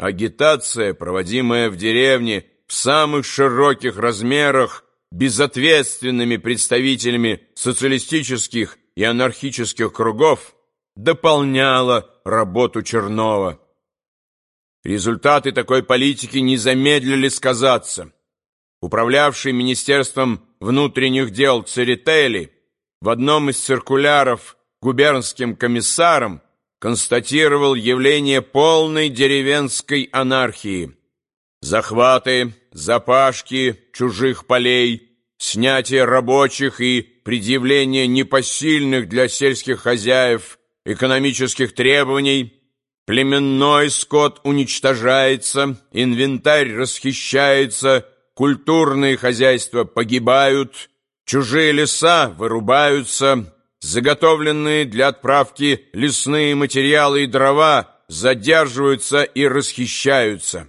Агитация, проводимая в деревне в самых широких размерах, безответственными представителями социалистических и анархических кругов, дополняла работу Чернова. Результаты такой политики не замедлили сказаться. Управлявший Министерством внутренних дел Церетели в одном из циркуляров губернским комиссаром констатировал явление полной деревенской анархии. Захваты, запашки чужих полей, снятие рабочих и предъявление непосильных для сельских хозяев экономических требований – Племенной скот уничтожается, инвентарь расхищается, культурные хозяйства погибают, чужие леса вырубаются, заготовленные для отправки лесные материалы и дрова задерживаются и расхищаются.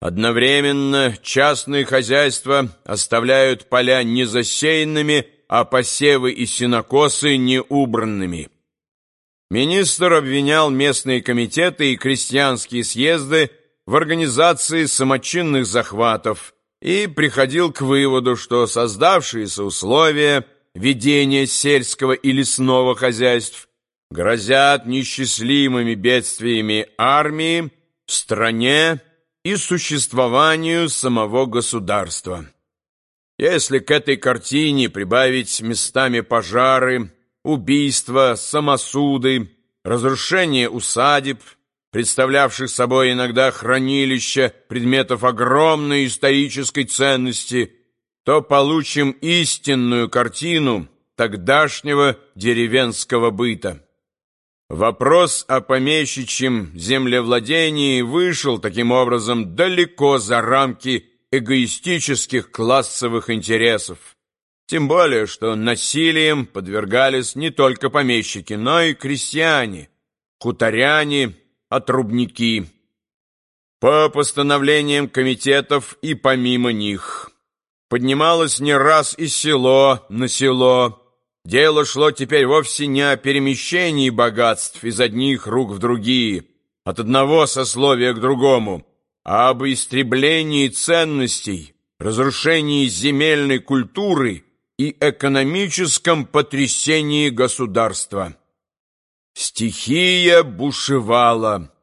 Одновременно частные хозяйства оставляют поля незасеянными, а посевы и сенокосы неубранными. Министр обвинял местные комитеты и крестьянские съезды в организации самочинных захватов и приходил к выводу, что создавшиеся условия ведения сельского и лесного хозяйств грозят несчастливыми бедствиями армии, стране и существованию самого государства. Если к этой картине прибавить местами пожары, убийства, самосуды, разрушение усадеб, представлявших собой иногда хранилища предметов огромной исторической ценности, то получим истинную картину тогдашнего деревенского быта. Вопрос о помещичьем землевладении вышел таким образом далеко за рамки эгоистических классовых интересов. Тем более, что насилием подвергались не только помещики, но и крестьяне, хуторяне, отрубники. По постановлениям комитетов и помимо них. Поднималось не раз и село на село. Дело шло теперь вовсе не о перемещении богатств из одних рук в другие, от одного сословия к другому, а об истреблении ценностей, разрушении земельной культуры – и экономическом потрясении государства. Стихия бушевала.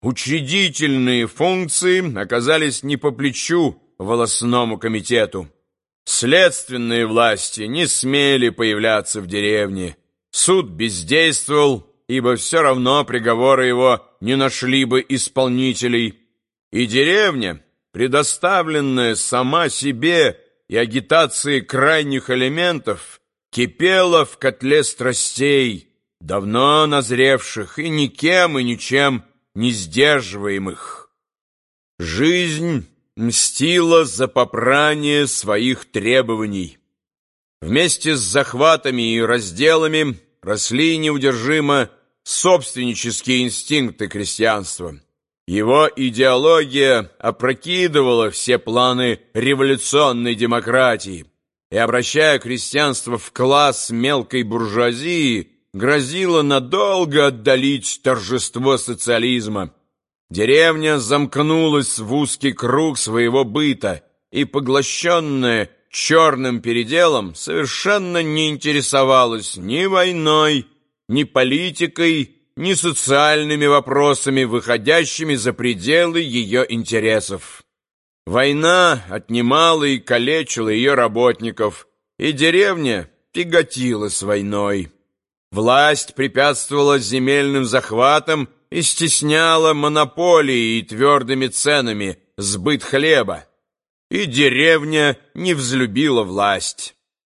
Учредительные функции оказались не по плечу волосному комитету. Следственные власти не смели появляться в деревне. Суд бездействовал, ибо все равно приговоры его не нашли бы исполнителей. И деревня, предоставленная сама себе, и агитации крайних элементов кипела в котле страстей, давно назревших и никем и ничем не сдерживаемых. Жизнь мстила за попрание своих требований. Вместе с захватами и разделами росли неудержимо собственнические инстинкты крестьянства. Его идеология опрокидывала все планы революционной демократии и, обращая крестьянство в класс мелкой буржуазии, грозила надолго отдалить торжество социализма. Деревня замкнулась в узкий круг своего быта и, поглощенная черным переделом, совершенно не интересовалась ни войной, ни политикой, ни социальными вопросами, выходящими за пределы ее интересов. Война отнимала и калечила ее работников, и деревня тяготилась войной. Власть препятствовала земельным захватам и стесняла монополией и твердыми ценами сбыт хлеба. И деревня не взлюбила власть.